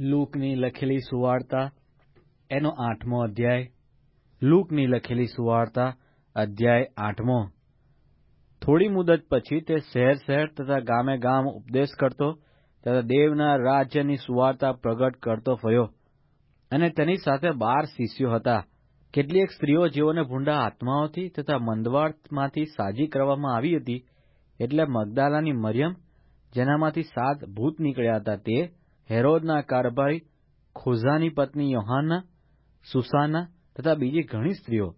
લૂકની લખેલી સુવાર્તા, એનો આઠમો અધ્યાય. લૂકની લખેલી સુવાર્તા, અધ્યાય આઠમો. થોડી મુદત પછી તે શહેર શહેર તથા ગામે ગામ ઉપદેશ કરતો તથા દેવના રાજ્યની સુવાર્તા પ્રગટ કરતો ફર્યો. અને તેની સાથે બાર શિષ્યો હતા. કેટલીક સ્ત્રીઓ જેઓને ભૂંડા આત્માઓથી તથા મંદવાડમાંથી સાજી કરવામાં આવી હતી, એટલે મગદાલાની મરિયમ, જેનામાંથી સાત ભૂત નીકળ્યા હતા તે હેરોદના કારભારી, ખુઝાની પત્ની યોહાના સુસાના તથા બીજી ઘણી સ્ત્રીઓ,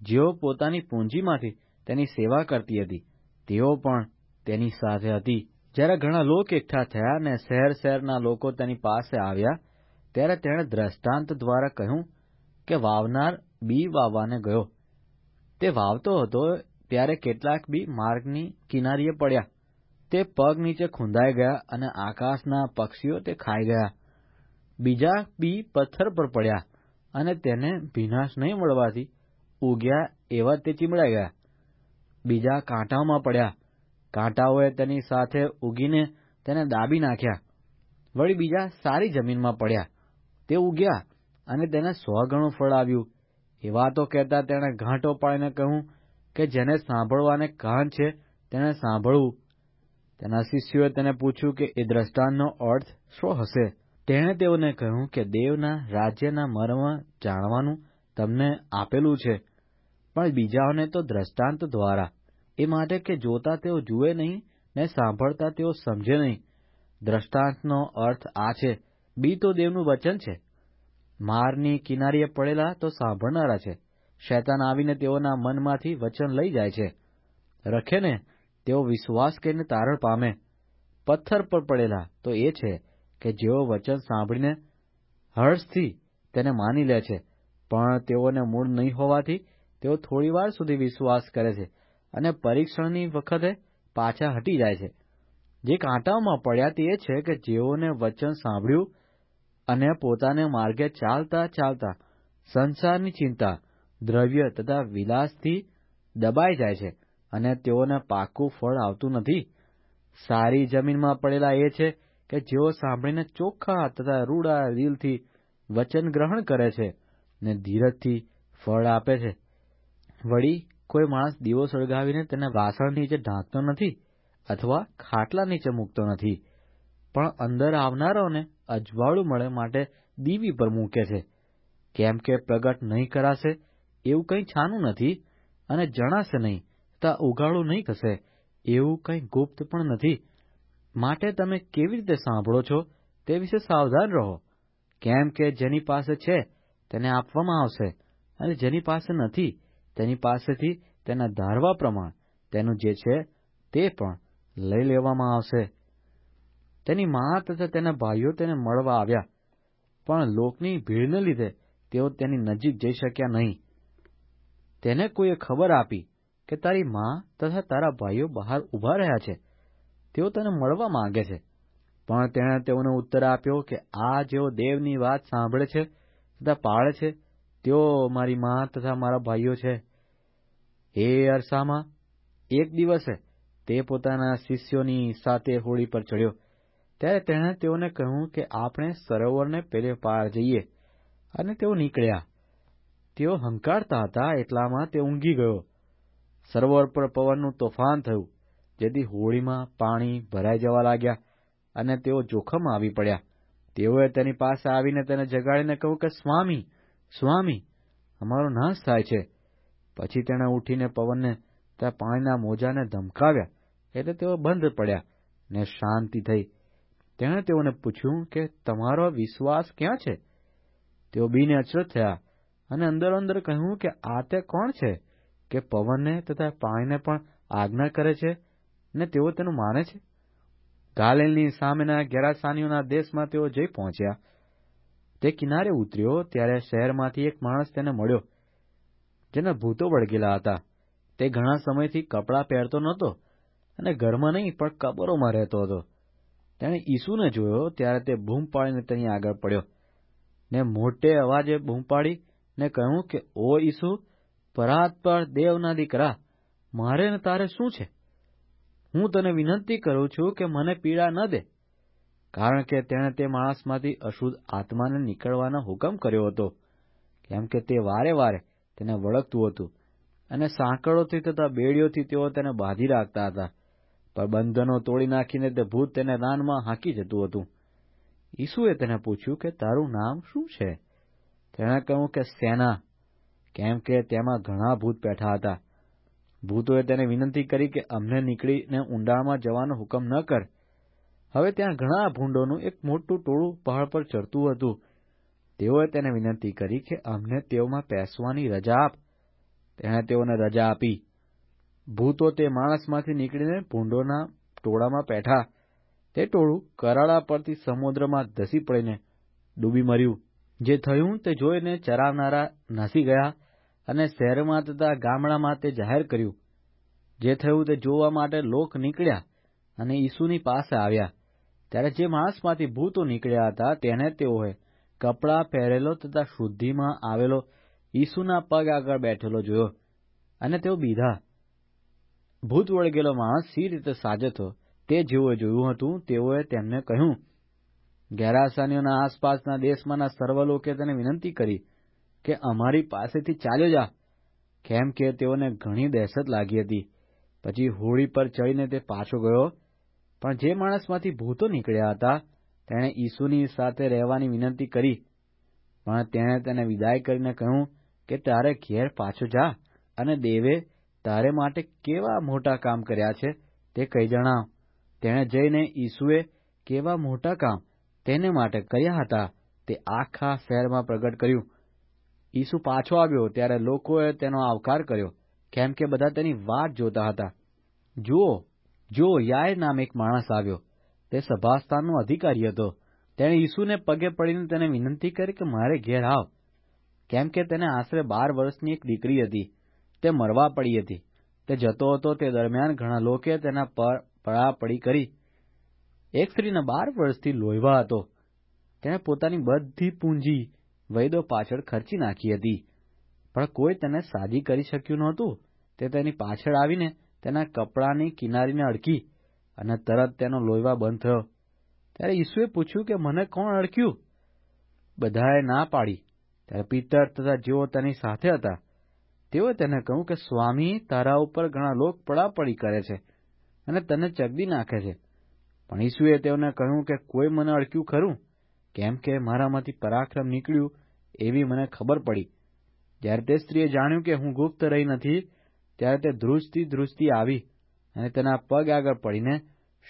જેઓ પોતાની પૂંજીમાંથી તેની સેવા કરતી હતી. તેઓ પણ તેની સાથે હતી. જ્યારે ઘણા લોક એકઠા થયા અને શહેર શહેરના લોકો તેની પાસે આવ્યા, ત્યારે તેણે દ્રષ્ટાંત દ્વારા કહ્યું કે વાવનાર બી વાવવાને ગયો. તે વાવતો હતો ત્યારે કેટલાક બી માર્ગની કિનારીએ પડ્યા. તે પગ નીચે ખૂંદાઈ ગયા અને આકાશના પક્ષીઓ તે ખાઈ ગયા. બીજા બી પથ્થર પર પડ્યા અને તેને ભીનાશ નહીં મળવાથી ઉગ્યા એવા તે ચીમડાઈ ગયા. બીજા કાંટાઓમાં પડ્યા. કાંટાઓએ તેની સાથે ઉગીને તેને દાબી નાખ્યા. વળી બીજા સારી જમીનમાં પડ્યા. તે ઉગ્યા અને તેને સો ગણું ફળ આવ્યું. એવા તો કહેતા તેણે ઘાંટો પાડીને કહ્યું કે જેને સાંભળવાને કાન છે તેણે સાંભળવું. તેના શિષ્યોએ તેને પૂછ્યું કે, એ દ્રષ્ટાંતનો અર્થ શું હશે? તેણે તેઓને કહ્યું કે, દેવના, રાજ્યના મર્મ જાણવાનું તમને આપેલું છે, પણ બીજાઓને તો દ્રષ્ટાંત દ્વારા. એ માટે કે જોતા તેઓ જુએ નહીં ને સાંભળતા તેઓ સમજે નહીં. દ્રષ્ટાંતનો અર્થ આ છે, બી તો દેવનું વચન છે. મારની કિનારીએ પડેલા તો સાંભળનારા છે. શૈતાન આવીને તેઓના મનમાંથી વચન લઈ જાય છે. રખે ને તેઓ વિશ્વાસ કરીને તારણ પામે. પથ્થર પર પડેલા તો એ છે કે જેઓ વચન સાંભળીને હર્ષથી તેને માની લે છે, પણ તેઓને મૂળ નહીં હોવાથી તેઓ થોડીવાર સુધી વિશ્વાસ કરે છે અને પરીક્ષણની વખતે પાછા હટી જાય છે. જે કાંટાઓમાં પડ્યા તે એ છે કે જેઓને વચન સાંભળ્યું અને પોતાને માર્ગે ચાલતા ચાલતા સંસારની ચિંતા, દ્રવ્ય તથા વિલાસથી દબાઈ જાય છે. અને તેઓને પાકું ફળ આવતું નથી. સારી જમીનમાં પડેલા એ છે કે જેઓ સાંભળીને ચોખ્ખા તથા રૂડા દિલથી વચન ગ્રહણ કરે છે ને ધીરજથી ફળ આપે છે. વળી કોઈ માણસ દીવો સળગાવીને તેને વાસણ નીચે ઢાંકતો નથી અથવા ખાટલા નીચે મૂકતો નથી, પણ અંદર આવનારાઓને અજવાળું મળે માટે દીવી પર મૂકે છે. કેમ કે પ્રગટ નહીં કરાશે એવું કંઈ છાનું નથી અને જણાશે નહીં. તથા ઉગાડું નહીં થશે એવું કંઈ ગુપ્ત પણ નથી. માટે તમે કેવી રીતે સાંભળો છો તે વિશે સાવધાન રહો. કેમ કે જેની પાસે છે, તેને આપવામાં આવશે. અને જેની પાસે નથી, તેની પાસેથી તેના ધારવા પ્રમાણ તેનું જે છે તે પણ લઈ લેવામાં આવશે. તેની મા તથા તેના ભાઈઓ તેને મળવા આવ્યા. પણ લોકની ભીડને લીધે તેઓ તેની નજીક જઈ શક્યા નહીં. તેને કોઈએ ખબર આપી કે તારી મા તથા તારા ભાઈઓ બહાર ઊભા રહ્યા છે. તેઓ તને મળવા માંગે છે. પણ તેણે તેઓને ઉત્તર આપ્યો કે આ જેઓ દેવની વાત સાંભળે છે તથા પાળે છે, તેઓ મારી મા તથા મારા ભાઈઓ છે. એ અરસામાં, એક દિવસે તે પોતાના શિષ્યોની સાથે હોળી પર ચડ્યો. ત્યારે તેણે તેઓને કહ્યું કે આપણે સરોવરને પેલે પાર જઈએ અને તેઓ નીકળ્યા. તેઓ હંકારતા હતા એટલામાં તે ઊંઘી ગયો. સરોવર પર પવનનું તોફાન થયું, જેથી હોળીમાં પાણી ભરાઈ જવા લાગ્યા અને તેઓ જોખમ આવી પડ્યા. તેઓએ તેની પાસે આવીને તેને જગાડીને કહ્યું કે, સ્વામી સ્વામી, અમારો નાશ થાય છે. પછી તેણે ઉઠીને પવનને ત્યાં પાણીના મોજાને ધમકાવ્યા, એટલે તેઓ બંધ પડ્યા ને શાંતિ થઈ. તેણે તેઓને પૂછ્યું કે, તમારો વિશ્વાસ ક્યાં છે? તેઓ બીને અચરજ થયા અને અંદર અંદર કહ્યું કે, આ તે કોણ છે? કે પવનને તથા પાણીને પણ આજ્ઞા કરે છે ને તેઓ તેનું માને છે? ગાલેલની સામેના ગેરાસાનીઓના દેશમાં તેઓ જઈ પહોંચ્યા. તે કિનારે ઉતર્યો ત્યારે શહેરમાંથી એક માણસ તેને મળ્યો, જેના ભૂતો વળગેલા હતા. તે ઘણા સમયથી કપડાં પહેરતો નહોતો અને ઘરમાં નહીં, પણ કબરોમાં રહેતો હતો. તેણે ઈસુને જોયો ત્યારે તે બૂમ પાડીને તેની આગળ પડ્યો ને મોટે અવાજે બૂમ પાડી ને કહ્યું કે, ઓ ઈસુ પરાત પર દેવના દીકરા, મારે ને તારે શું છે? હું તને વિનંતી કરું છું કે મને પીડા ન દે. કારણ કે તેણે તે માણસમાંથી અશુદ્ધ આત્માને નીકળવાનો હુકમ કર્યો હતો. કેમ કે તે વારે વારે તેને વળગતું હતું અને સાંકળોથી તથા બેડીઓથી તેઓ તેને બાંધી રાખતા હતા. પણ બંધનો તોડી નાખીને તે ભૂત તેને રાનમાં હાંકી જતું હતું. ઈસુએ તેને પૂછ્યું કે તારું નામ શું છે? તેણે કહ્યું કે સેના. કેમ કે તેમાં ઘણા ભૂત બેઠા હતા. ભૂતોએ તેને વિનંતી કરી કે અમને નીકળીને ઊંડામાં જવાનો હુકમ ન કર. હવે ત્યાં ઘણા ભૂંડોનું એક મોટું ટોળું પહાડ પર ચડતું હતું. તેઓએ તેને વિનંતી કરી કે અમને તેઓમાં પેસવાની રજા આપ. તેણે તેઓને રજા આપી. ભૂતો તે માણસમાંથી નીકળીને ભૂંડોના ટોળામાં બેઠા. તે ટોળું કરાળા પરથી સમુદ્રમાં ધસી પડીને ડૂબી મર્યું. જે થયું તે જોઈને ચરાવનારા નાસી ગયા. અને શહેરમાં તથા ગામડામાં તે જાહેર કર્યું, જે થયું તે જોવા માટે લોક નીકળ્યા અને ઈસુની પાસે આવ્યા. ત્યારે જે માણસમાંથી ભૂતો નીકળ્યા હતા તેને તેઓએ કપડાં પહેરેલો તથા શુદ્ધિમાં આવેલો ઈસુના પગ આગળ બેઠેલો જોયો અને તેઓ બીધા, ભૂત વળગેલો માણસ સી રીતે સાજતો તે જેઓએ જોયું હતું તેઓએ તેમને કહ્યું ગેરાસાનીઓના આસપાસના દેશમાંના સર્વ લોકે તેને વિનંતી કરી કે અમારી પાસેથી ચાલ્યો જા. કેમ કે તેઓને ઘણી દહેશત લાગી હતી. પછી હોળી પર ચડીને તે પાછો ગયો. પણ જે માણસમાંથી ભૂતો નીકળ્યા હતા, તેણે ઈસુની સાથે રહેવાની વિનંતી કરી. પણ તેણે તેને વિદાય કરીને કહ્યું કે તારે ઘેર પાછો જા અને દેવે તારે માટે કેવા મોટા કામ કર્યા છે તે કહી જણાવ. તેણે જઈને ઈસુએ કેવા મોટા કામ તેને માટે કર્યા હતા તે આખા શહેરમાં પ્રગટ કર્યું. ઈસુ પાછો આવ્યો ત્યારે લોકોએ તેનો આવકાર કર્યો, કેમ કે બધા તેની વાટ જોતા હતા. જુઓ જો યાય નામ એક માણસ આવ્યો. તે સભાસ્થાનનો અધિકારી હતો. તેણે ઈસુને પગે પડીને તેને વિનંતી કરી કે મારે ઘેર આવ. કેમ કે તેને આશરે બાર વર્ષની એક દીકરી હતી. તે મરવા પડી હતી. તે જતો હતો તે દરમિયાન ઘણા લોકે તેના પર પડાપડી કરી. એક સ્ત્રીને બાર વર્ષથી લોહીવા હતો તેણે પોતાની બધી પૂંજી વૈદો પાછળ ખર્ચી નાખી હતી. પણ કોઈ તેને સાજી કરી શક્યું નહોતું. તે તેની પાછળ આવીને તેના કપડાની કિનારીને અડકી અને તરત તેનો લોહીવા બંધ થયો. ત્યારે ઈસુએ પૂછ્યું કે મને કોણ અડક્યું? બધાએ ના પાડી. ત્યારે પિત્તર તથા જેઓ તેની સાથે હતા, તેઓએ તેને કહ્યું કે, સ્વામી, તારા ઉપર ઘણા લોક પડાપડી કરે છે અને તને ચગદી નાખે છે. પણ ઈસુએ તેઓને કહ્યું કે, કોઈ મને અડક્યું ખરું? કેમ કે મારામાંથી પરાક્રમ નીકળ્યું એવી મને ખબર પડી. જ્યારે તે સ્ત્રીએ જાણ્યું કે હું ગુપ્ત રહી નથી, ત્યારે તે ધ્રુજતી ધ્રુજતી આવી અને તેના પગ આગળ પડીને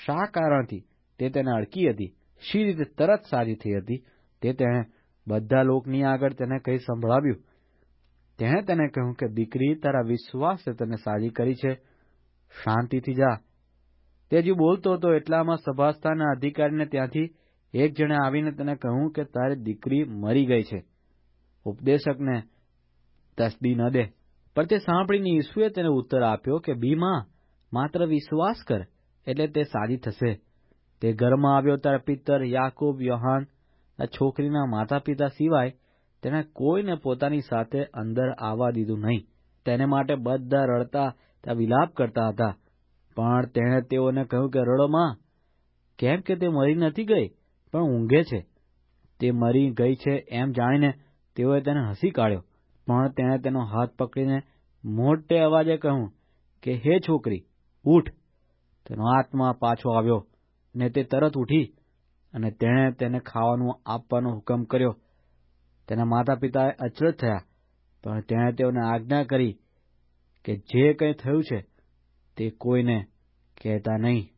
શા કારણથી તે તેને અડકી હતી, શી રીતે તરત સાજી થઈ હતી, તે તેણે બધા લોકની આગળ તેને કહી સંભળાવ્યું. તેણે તેને કહ્યું કે, દીકરી, તારા વિશ્વાસે તને સાજી કરી છે. શાંતિથી જા. તે હજી બોલતો હતો એટલામાં સભાસ્થાના અધિકારીને ત્યાંથી એક જણે આવીને તેને કહ્યું કે તારી દીકરી મરી ગઈ છે. ઉપદેશકને તસદી ન દે. પણ તે સાંભળીને ઈસુએ તેને ઉત્તર આપ્યો કે બીમા માત્ર વિશ્વાસ કર, એટલે તે સાદી થશે. તે ઘરમાં આવ્યો ત્યારે પિત્તર યાકૂબ, યોહાન છોકરીના માતા પિતા સિવાય તેણે કોઈને પોતાની સાથે અંદર આવવા દીધું નહીં. તેને માટે બધા રડતા ત્યાં વિલાપ કરતા હતા. પણ તેણે તેઓને કહ્યું કે, રડો માં, કેમ કે તે મરી નથી ગઈ? પણ ઊંઘે છે. તે મરી ગઈ છે એમ જાણીને તેઓએ તેને હસી કાઢ્યો. પણ તેણે તેનો હાથ પકડીને મોટે અવાજે કહ્યું કે, હે છોકરી, ઉઠ. તેનો આત્મા પાછો આવ્યો ને તે તરત ઉઠી અને તેણે તેને ખાવાનું આપવાનો હુકમ કર્યો. તેના માતા પિતાએ અચરજ થયા, પણ તેણે તેઓને આજ્ઞા કરી કે જે કંઈ થયું છે તે કોઈને કહેતા નહીં.